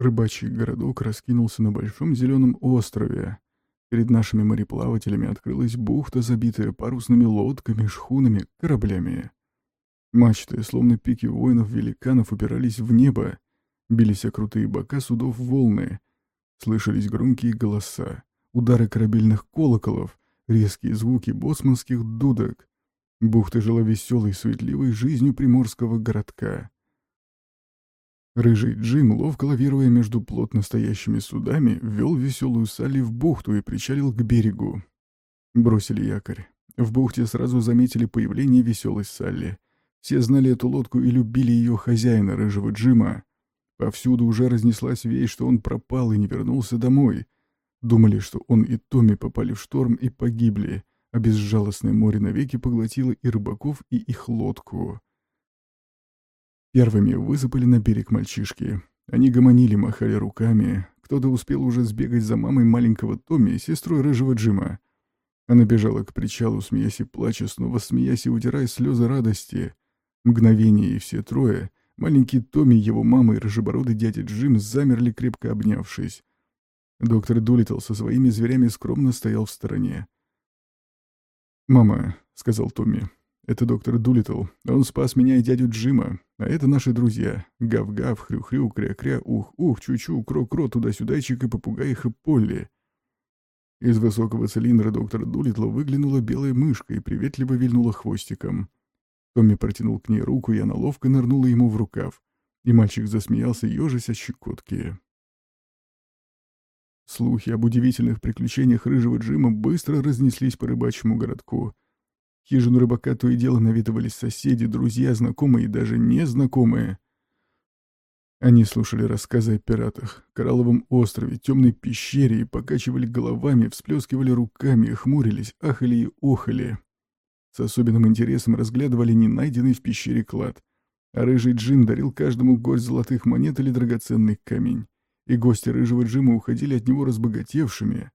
Рыбачий городок раскинулся на большом зеленом острове. Перед нашими мореплавателями открылась бухта, забитая парусными лодками, шхунами, кораблями. Мачты, словно пики воинов-великанов, упирались в небо. Бились о крутые бока судов волны. Слышались громкие голоса, удары корабельных колоколов, резкие звуки боцманских дудок. Бухта жила веселой, суетливой жизнью приморского городка. Рыжий Джим, ловко лавируя между плотно стоящими судами, ввел веселую Салли в бухту и причалил к берегу. Бросили якорь. В бухте сразу заметили появление веселой Салли. Все знали эту лодку и любили ее хозяина, рыжего Джима. Повсюду уже разнеслась весть, что он пропал и не вернулся домой. Думали, что он и Томми попали в шторм и погибли, а безжалостное море навеки поглотило и рыбаков, и их лодку. Первыми высыпали на берег мальчишки. Они гомонили, махали руками. Кто-то успел уже сбегать за мамой маленького Томми, сестрой рыжего Джима. Она бежала к причалу, смеясь и плача, снова смеясь и утирая слезы радости. Мгновение, и все трое, маленький Томми, его мама и рыжебородый дядя Джим, замерли, крепко обнявшись. Доктор Дулитл со своими зверями скромно стоял в стороне. «Мама», — сказал Томми, это доктор Дулитл. Он спас меня и дядю Джима. А это наши друзья. Гав-гав, хрю-хрю, кря-кря, ух-ух, чу-чу, кро-кро, туда-сюдайчик и попугаиха Полли. Из высокого цилиндра доктора Дулитла выглянула белая мышка и приветливо вильнула хвостиком. Томми протянул к ней руку, и она ловко нырнула ему в рукав. И мальчик засмеялся, ежась от щекотки. Слухи об удивительных приключениях рыжего Джима быстро разнеслись по рыбачьему городку. Хижину рыбака то и дело наведывались соседи, друзья, знакомые и даже незнакомые. Они слушали рассказы о пиратах, коралловом острове, темной пещере и покачивали головами, всплескивали руками, хмурились, ахали и охали. С особенным интересом разглядывали ненайденный в пещере клад. А рыжий Джим дарил каждому горсть золотых монет или драгоценный камень. И гости рыжего Джима уходили от него разбогатевшими.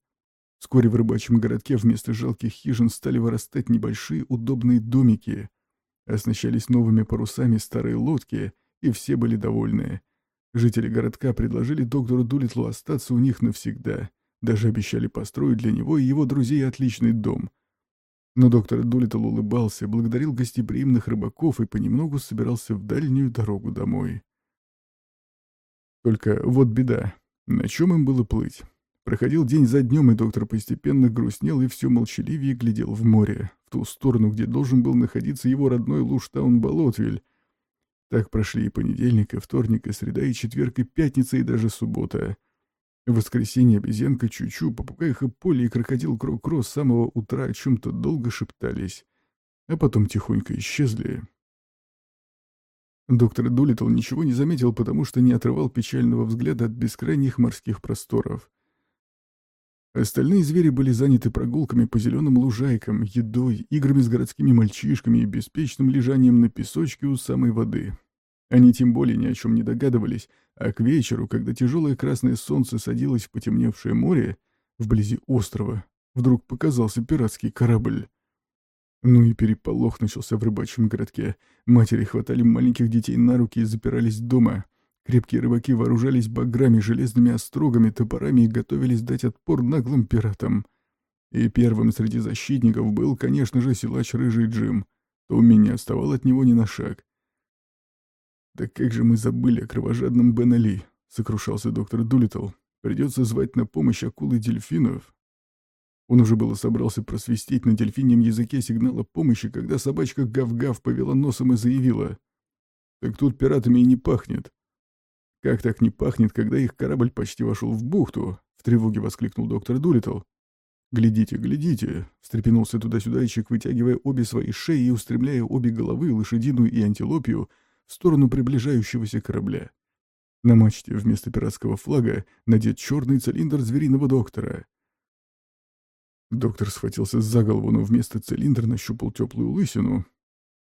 Вскоре в рыбачьем городке вместо жалких хижин стали вырастать небольшие удобные домики. Оснащались новыми парусами старые лодки, и все были довольны. Жители городка предложили доктору Дулитлу остаться у них навсегда. Даже обещали построить для него и его друзей отличный дом. Но доктор Дулитл улыбался, благодарил гостеприимных рыбаков и понемногу собирался в дальнюю дорогу домой. Только вот беда. На чем им было плыть? Проходил день за днем, и доктор постепенно грустнел и все молчаливее глядел в море, в ту сторону, где должен был находиться его родной Луштаун-Болотвиль. Так прошли и понедельник, и вторник, и среда, и четверг, и пятница, и даже суббота. В воскресенье обезьянка Чучу, попугайха Полли и крокодил Кро-Кро с самого утра о чем-то долго шептались, а потом тихонько исчезли. Доктор Дулитл ничего не заметил, потому что не отрывал печального взгляда от бескрайних морских просторов. Остальные звери были заняты прогулками по зеленым лужайкам, едой, играми с городскими мальчишками и беспечным лежанием на песочке у самой воды. Они тем более ни о чем не догадывались, а к вечеру, когда тяжелое красное солнце садилось в потемневшее море, вблизи острова, вдруг показался пиратский корабль. Ну и переполох начался в рыбачьем городке. Матери хватали маленьких детей на руки и запирались дома — Крепкие рыбаки вооружались баграми, железными острогами, топорами и готовились дать отпор наглым пиратам. И первым среди защитников был, конечно же, силач Рыжий Джим. То у меня оставал от него ни на шаг. «Да как же мы забыли о кровожадном Бен Али», — сокрушался доктор Дулитл. «Придется звать на помощь акулы дельфинов». Он уже было собрался просвистеть на дельфиньем языке сигнала помощи, когда собачка Гав-Гав повела носом и заявила. «Так тут пиратами и не пахнет. «Как так не пахнет, когда их корабль почти вошел в бухту?» — в тревоге воскликнул доктор Дулиттл. «Глядите, глядите!» — встрепенулся туда-сюдайчик, вытягивая обе свои шеи и устремляя обе головы, лошадиную и антилопию, в сторону приближающегося корабля. На мачте вместо пиратского флага надет черный цилиндр звериного доктора. Доктор схватился за голову, но вместо цилиндра нащупал теплую лысину.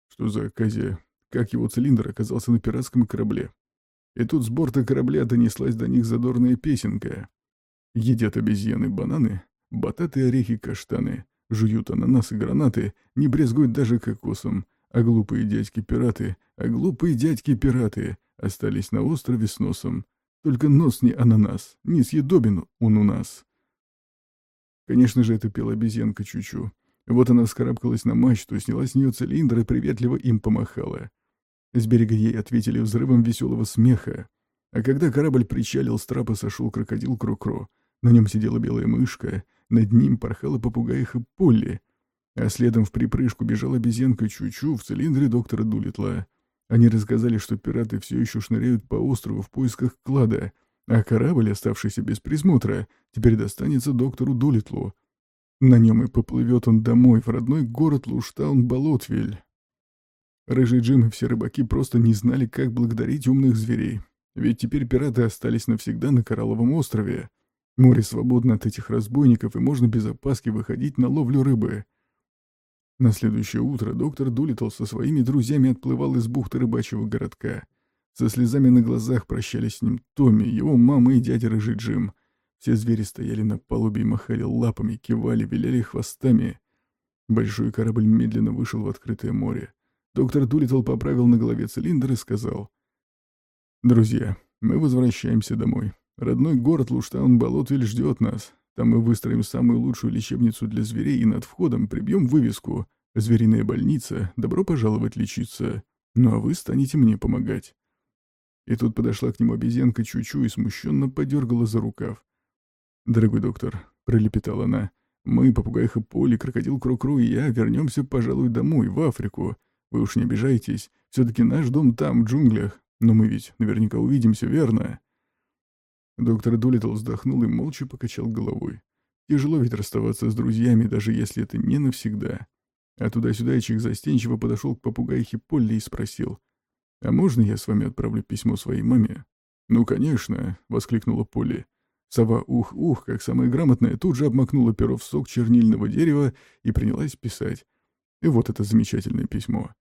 Что за оказия? Как его цилиндр оказался на пиратском корабле? И тут с борта корабля донеслась до них задорная песенка. Едят обезьяны бананы, бататы, орехи, каштаны, жуют ананасы, гранаты, не брезгуют даже кокосом, а глупые дядьки-пираты, а глупые дядьки-пираты остались на острове с носом. Только нос не ананас, несъедобен он у нас. Конечно же, это пела обезьянка Чучу. Вот она вскарабкалась на мачту, сняла с нее цилиндр и приветливо им помахала. С берега ей ответили взрывом веселого смеха. А когда корабль причалил, с трапа сошел крокодил Крокро. На нем сидела белая мышка, над ним порхала попугаиха Полли, а следом в припрыжку бежала обезьянка Чучу в цилиндре доктора Дулитла. Они рассказали, что пираты все еще шныряют по острову в поисках клада, а корабль, оставшийся без присмотра, теперь достанется доктору Дулитлу. На нем и поплывет он домой, в родной город Луштаун-Болотвиль. Рыжий Джим и все рыбаки просто не знали, как благодарить умных зверей. Ведь теперь пираты остались навсегда на Коралловом острове. Море свободно от этих разбойников, и можно без опаски выходить на ловлю рыбы. На следующее утро доктор Дулитл со своими друзьями отплывал из бухты рыбачьего городка. Со слезами на глазах прощались с ним Томми, его мама и дядя Рыжий Джим. Все звери стояли на палубе и махали лапами, кивали, виляли хвостами. Большой корабль медленно вышел в открытое море. Доктор Дулитл поправил на голове цилиндр и сказал. «Друзья, мы возвращаемся домой. Родной город Луштаун-Болотвиль ждет нас. Там мы выстроим самую лучшую лечебницу для зверей и над входом прибьем вывеску «Звериная больница. Добро пожаловать лечиться. Ну а вы станете мне помогать». И тут подошла к нему обезьянка Чучу и смущенно подергала за рукав. «Дорогой доктор», — пролепетала она, — «мы, попугайха Поли, крокодил Крокру и я вернемся, пожалуй, домой, в Африку. Вы уж не обижайтесь. Все-таки наш дом там, в джунглях. Но мы ведь наверняка увидимся, верно?» Доктор Дулиттл вздохнул и молча покачал головой. Тяжело ведь расставаться с друзьями, даже если это не навсегда. А туда-сюда Чих застенчиво подошел к попугайхе Полли и спросил. «А можно я с вами отправлю письмо своей маме?» «Ну, конечно», — воскликнула Полли. Сова ух-ух, как самая грамотная, тут же обмакнула перо в сок чернильного дерева и принялась писать. И вот это замечательное письмо.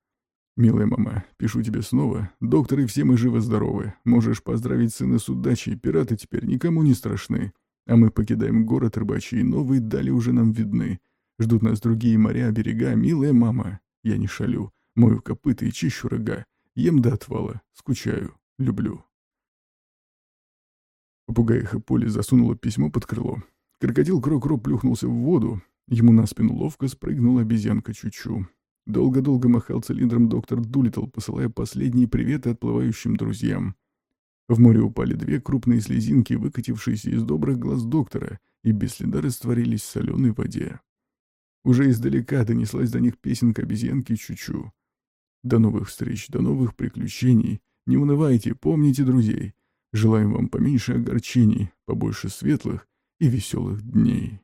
«Милая мама, пишу тебе снова. Доктор и все мы живы-здоровы. Можешь поздравить сына с удачей. Пираты теперь никому не страшны. А мы покидаем город рыбачий, новые дали уже нам видны. Ждут нас другие моря, берега. Милая мама, я не шалю. Мою копыта и чищу рога. Ем до отвала. Скучаю. Люблю». Попугаиха Поли засунула письмо под крыло. Крокодил Кро-Кро плюхнулся в воду. Ему на спину ловко спрыгнула обезьянка Чучу. Долго-долго махал цилиндром доктор Дулитл, посылая последние приветы отплывающим друзьям. В море упали две крупные слезинки, выкатившиеся из добрых глаз доктора, и без следа растворились в соленой воде. Уже издалека донеслась до них песенка обезьянки Чучу. До новых встреч, до новых приключений. Не унывайте, помните друзей. Желаем вам поменьше огорчений, побольше светлых и веселых дней.